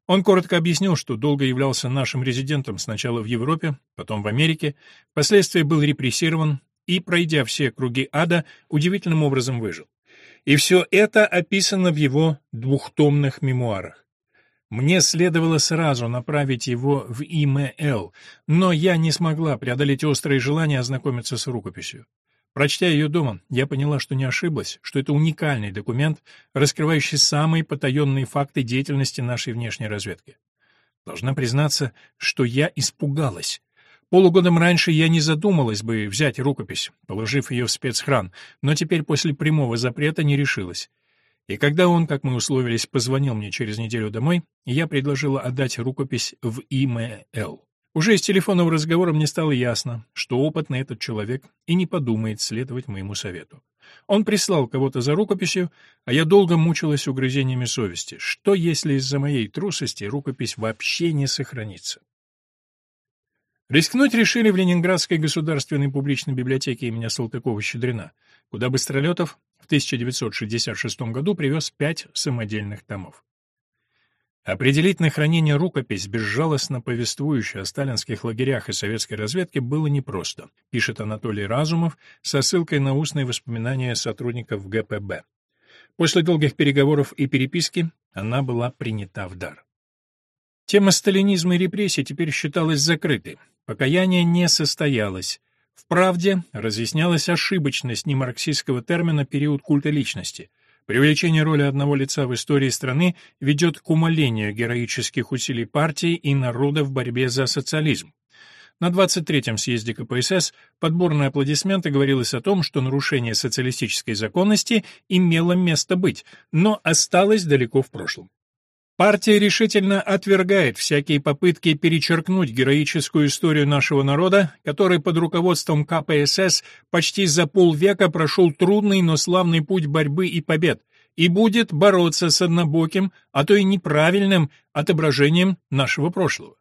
Он коротко объяснил, что долго являлся нашим резидентом сначала в Европе, потом в Америке, впоследствии был репрессирован и, пройдя все круги ада, удивительным образом выжил. И все это описано в его двухтомных мемуарах. Мне следовало сразу направить его в ИМЛ, но я не смогла преодолеть острое желание ознакомиться с рукописью. Прочтя ее дома, я поняла, что не ошиблась, что это уникальный документ, раскрывающий самые потаенные факты деятельности нашей внешней разведки. Должна признаться, что я испугалась. Полугодом раньше я не задумалась бы взять рукопись, положив ее в спецхран, но теперь после прямого запрета не решилась. И когда он, как мы условились, позвонил мне через неделю домой, я предложила отдать рукопись в ИМЛ. Уже из телефонного разговора мне стало ясно, что опытный этот человек и не подумает следовать моему совету. Он прислал кого-то за рукописью, а я долго мучилась угрызениями совести. Что, если из-за моей трусости рукопись вообще не сохранится? Рискнуть решили в Ленинградской государственной публичной библиотеке имени Салтыкова-Щедрина, куда Быстролетов в 1966 году привез пять самодельных томов. Определить на хранение рукопись, безжалостно повествующую о сталинских лагерях и советской разведке, было непросто, пишет Анатолий Разумов со ссылкой на устные воспоминания сотрудников ГПБ. После долгих переговоров и переписки она была принята в дар. Тема сталинизма и репрессий теперь считалась закрытой. Покаяние не состоялось. В «Правде» разъяснялась ошибочность немарксистского термина «период культа личности». Привлечение роли одного лица в истории страны ведет к умалению героических усилий партии и народа в борьбе за социализм. На 23-м съезде КПСС подборные аплодисменты говорилось о том, что нарушение социалистической законности имело место быть, но осталось далеко в прошлом. Партия решительно отвергает всякие попытки перечеркнуть героическую историю нашего народа, который под руководством КПСС почти за полвека прошел трудный, но славный путь борьбы и побед, и будет бороться с однобоким, а то и неправильным отображением нашего прошлого.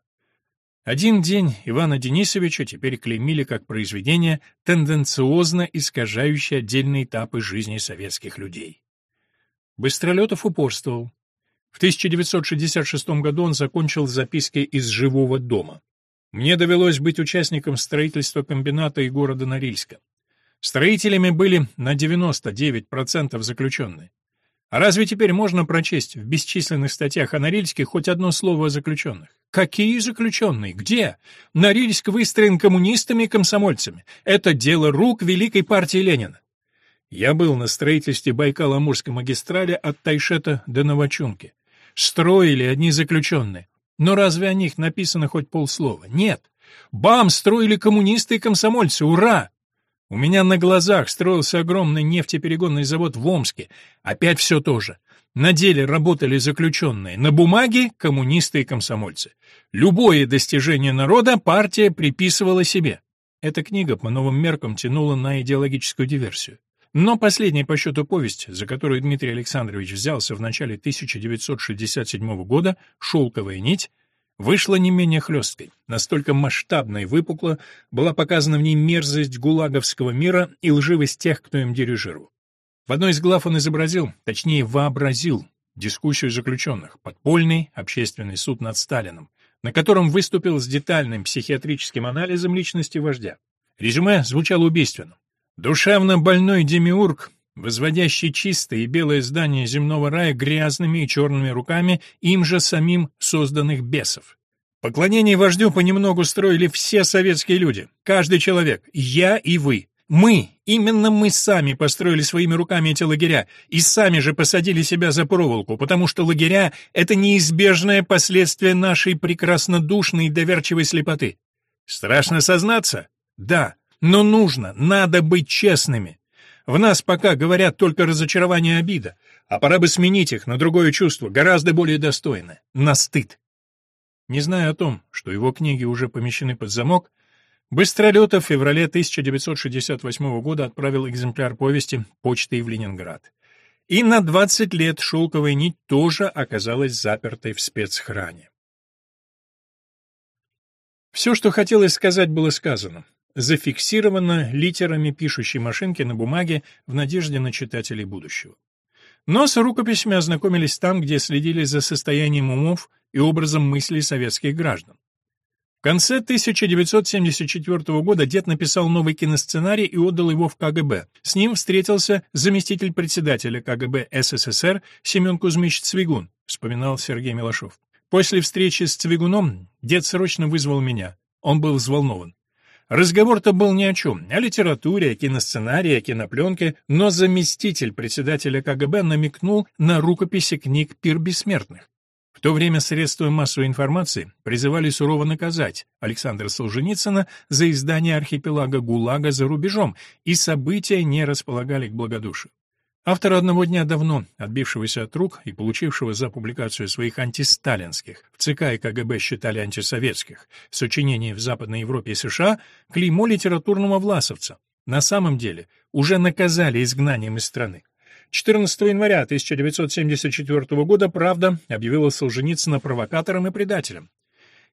Один день Ивана Денисовича теперь клеймили как произведение, тенденциозно искажающее отдельные этапы жизни советских людей. Быстролетов упорствовал. В 1966 году он закончил записки из «Живого дома». Мне довелось быть участником строительства комбината и города Норильска. Строителями были на 99% заключенные. А разве теперь можно прочесть в бесчисленных статьях о Норильске хоть одно слово о заключенных? Какие заключенные? Где? Норильск выстроен коммунистами и комсомольцами. Это дело рук Великой партии Ленина. Я был на строительстве Байкало-Амурской магистрали от Тайшета до Новочунки. Строили одни заключенные. Но разве о них написано хоть полслова? Нет. БАМ строили коммунисты и комсомольцы. Ура! У меня на глазах строился огромный нефтеперегонный завод в Омске. Опять все то же. На деле работали заключенные, на бумаге — коммунисты и комсомольцы. Любое достижение народа партия приписывала себе. Эта книга по новым меркам тянула на идеологическую диверсию. Но последняя по счету повесть, за которую Дмитрий Александрович взялся в начале 1967 года, «Шелковая нить», вышла не менее хлесткой. Настолько масштабно и выпукло была показана в ней мерзость гулаговского мира и лживость тех, кто им дирижировал. В одной из глав он изобразил, точнее вообразил, дискуссию заключенных, подпольный общественный суд над Сталиным, на котором выступил с детальным психиатрическим анализом личности вождя. Резюме звучало убийственно. Душевно больной демиург возводящий чистое и белое здание земного рая грязными и черными руками им же самим созданных бесов. Поклонение вождю понемногу строили все советские люди, каждый человек, я и вы. Мы, именно мы сами построили своими руками эти лагеря и сами же посадили себя за проволоку, потому что лагеря — это неизбежное последствие нашей прекраснодушной и доверчивой слепоты. Страшно сознаться? Да, но нужно, надо быть честными. В нас пока говорят только разочарование и обида, а пора бы сменить их на другое чувство, гораздо более достойное — на стыд. Не зная о том, что его книги уже помещены под замок, Быстролетов в феврале 1968 года отправил экземпляр повести почтой в Ленинград. И на 20 лет «Шелковая нить» тоже оказалась запертой в спецхране. Все, что хотелось сказать, было сказано зафиксировано литерами пишущей машинки на бумаге в надежде на читателей будущего. Но с рукописями ознакомились там, где следили за состоянием умов и образом мыслей советских граждан. В конце 1974 года дед написал новый киносценарий и отдал его в КГБ. С ним встретился заместитель председателя КГБ СССР Семен Кузьмич Цвигун, вспоминал Сергей Милошов. После встречи с Цвигуном дед срочно вызвал меня. Он был взволнован. Разговор-то был ни о чем, о литературе, о киносценарии, о кинопленке, но заместитель председателя КГБ намекнул на рукописи книг «Пир бессмертных». В то время средства массовой информации призывали сурово наказать Александра Солженицына за издание архипелага ГУЛАГа за рубежом, и события не располагали к благодушию. Автора одного дня давно, отбившегося от рук и получившего за публикацию своих антисталинских, в ЦК и КГБ считали антисоветских, сочинений в Западной Европе и США, клеймо литературного власовца. На самом деле уже наказали изгнанием из страны. 14 января 1974 года «Правда» объявила Солженицына провокатором и предателем.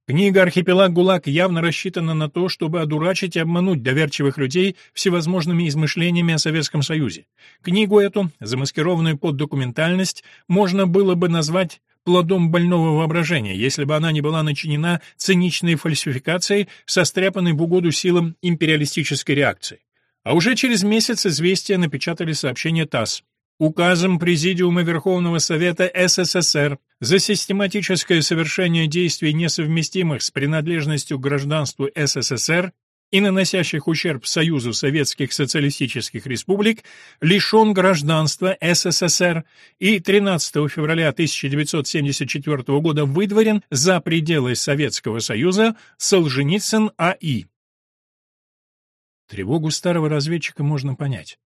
Книга «Архипелаг ГУЛАГ» явно рассчитана на то, чтобы одурачить и обмануть доверчивых людей всевозможными измышлениями о Советском Союзе. Книгу эту, замаскированную под документальность, можно было бы назвать плодом больного воображения, если бы она не была начинена циничной фальсификацией, состряпанной в угоду силам империалистической реакции. А уже через месяц известия напечатали сообщение ТАСС. Указом Президиума Верховного Совета СССР за систематическое совершение действий, несовместимых с принадлежностью к гражданству СССР и наносящих ущерб Союзу Советских Социалистических Республик, лишен гражданства СССР и 13 февраля 1974 года выдворен за пределы Советского Союза Солженицын А.И. Тревогу старого разведчика можно понять.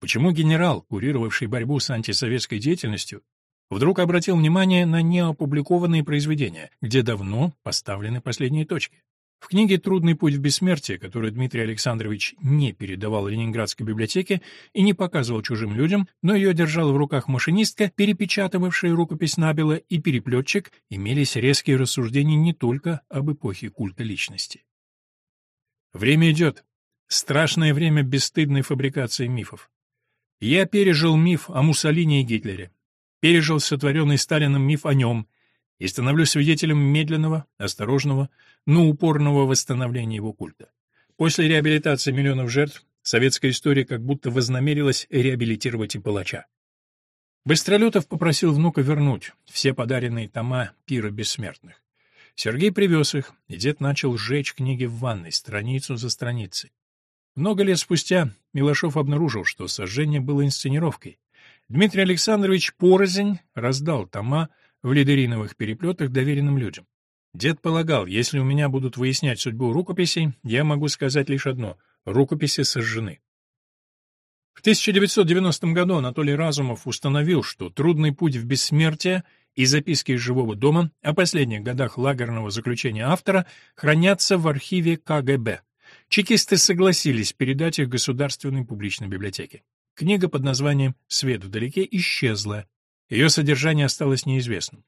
Почему генерал, курировавший борьбу с антисоветской деятельностью, вдруг обратил внимание на неопубликованные произведения, где давно поставлены последние точки? В книге «Трудный путь в бессмертие», которую Дмитрий Александрович не передавал Ленинградской библиотеке и не показывал чужим людям, но ее держала в руках машинистка, перепечатывавшая рукопись набело, и переплетчик, имелись резкие рассуждения не только об эпохе культа личности. Время идет. Страшное время бесстыдной фабрикации мифов. Я пережил миф о Муссолини и Гитлере, пережил сотворенный Сталином миф о нем и становлюсь свидетелем медленного, осторожного, но упорного восстановления его культа. После реабилитации миллионов жертв советская история как будто вознамерилась реабилитировать и палача. Быстролетов попросил внука вернуть все подаренные тома пира бессмертных. Сергей привез их, и дед начал сжечь книги в ванной, страницу за страницей. Много лет спустя Милошов обнаружил, что сожжение было инсценировкой. Дмитрий Александрович порознь раздал тома в лидериновых переплетах доверенным людям. Дед полагал, если у меня будут выяснять судьбу рукописей, я могу сказать лишь одно — рукописи сожжены. В 1990 году Анатолий Разумов установил, что «Трудный путь в бессмертие» и записки из живого дома о последних годах лагерного заключения автора хранятся в архиве КГБ. Чекисты согласились передать их Государственной публичной библиотеке. Книга под названием «Свет вдалеке» исчезла. Ее содержание осталось неизвестным.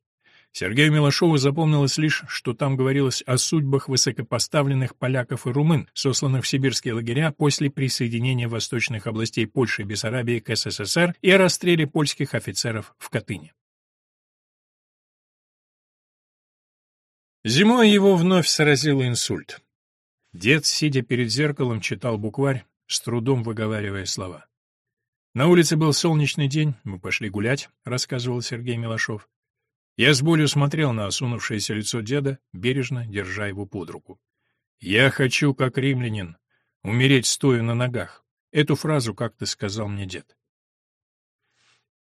Сергею Милошову запомнилось лишь, что там говорилось о судьбах высокопоставленных поляков и румын, сосланных в сибирские лагеря после присоединения восточных областей Польши и Бессарабии к СССР и о расстреле польских офицеров в Катыни. Зимой его вновь сразил инсульт. Дед, сидя перед зеркалом, читал букварь, с трудом выговаривая слова. «На улице был солнечный день, мы пошли гулять», — рассказывал Сергей Милошов. Я с болью смотрел на осунувшееся лицо деда, бережно держа его под руку. «Я хочу, как римлянин, умереть стоя на ногах». Эту фразу как-то сказал мне дед.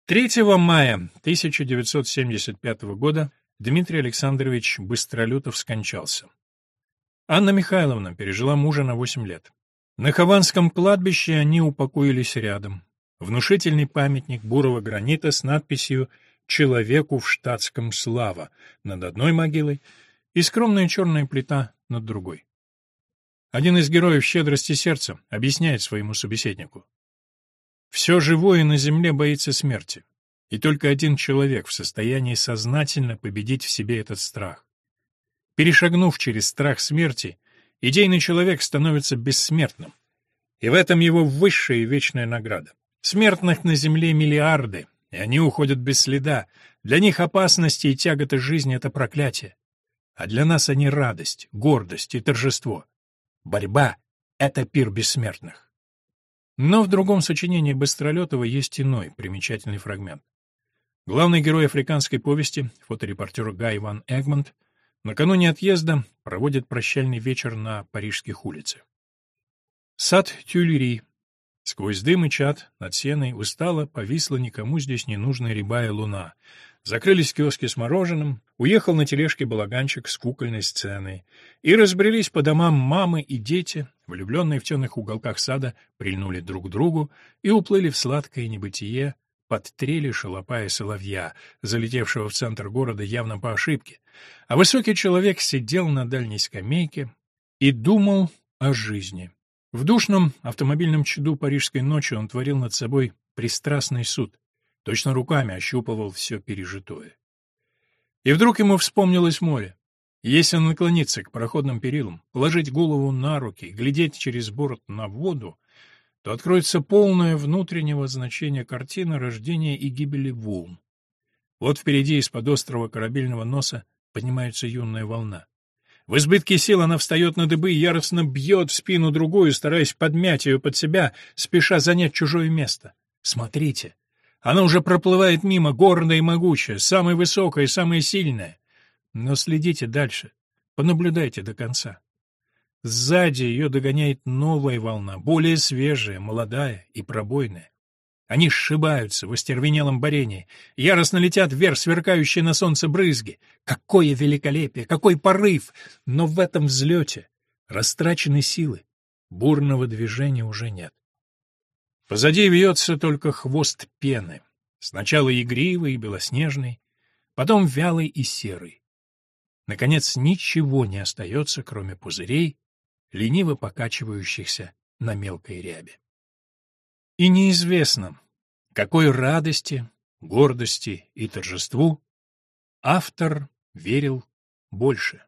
3 мая 1975 года Дмитрий Александрович Быстролютов скончался. Анна Михайловна пережила мужа на 8 лет. На Хованском кладбище они упокоились рядом. Внушительный памятник бурого гранита с надписью человеку в штатском слава над одной могилой и скромная черная плита над другой. Один из героев «Щедрости сердца» объясняет своему собеседнику. «Все живое на земле боится смерти, и только один человек в состоянии сознательно победить в себе этот страх. Перешагнув через страх смерти, идейный человек становится бессмертным, и в этом его высшая и вечная награда. Смертных на земле миллиарды, и они уходят без следа. Для них опасности и тяготы жизни — это проклятие. А для нас они радость, гордость и торжество. Борьба — это пир бессмертных. Но в другом сочинении Быстролетова есть иной примечательный фрагмент. Главный герой африканской повести, фоторепортер Гай Ван Эгмонт, накануне отъезда проводит прощальный вечер на парижских улицах. Сад Тюльри, Сквозь дым и чад над сеной устало повисла никому здесь не нужная рябая луна. Закрылись киоски с мороженым, уехал на тележке балаганчик с кукольной сценой. И разбрелись по домам мамы и дети, влюбленные в темных уголках сада, прильнули друг к другу и уплыли в сладкое небытие под трели шалопая соловья, залетевшего в центр города явно по ошибке. А высокий человек сидел на дальней скамейке и думал о жизни. В душном автомобильном чаду парижской ночи он творил над собой пристрастный суд, точно руками ощупывал все пережитое. И вдруг ему вспомнилось море. Если наклониться к пароходным перилам, положить голову на руки, глядеть через борт на воду, то откроется полное внутреннего значения картина рождения и гибели волн. Вот впереди из-под острого корабельного носа поднимается юная волна. В избытке сил она встает на дыбы и яростно бьет в спину другую, стараясь подмять ее под себя, спеша занять чужое место. Смотрите, она уже проплывает мимо, гордая и могучая, самая высокая и самая сильная. Но следите дальше, понаблюдайте до конца. Сзади ее догоняет новая волна, более свежая, молодая и пробойная. Они сшибаются в остервенелом борении, яростно летят вверх сверкающие на солнце брызги. Какое великолепие, какой порыв! Но в этом взлете растрачены силы, бурного движения уже нет. Позади вьется только хвост пены, сначала игривый и белоснежный, потом вялый и серый. Наконец, ничего не остается, кроме пузырей, лениво покачивающихся на мелкой рябе. И неизвестно, какой радости, гордости и торжеству автор верил больше.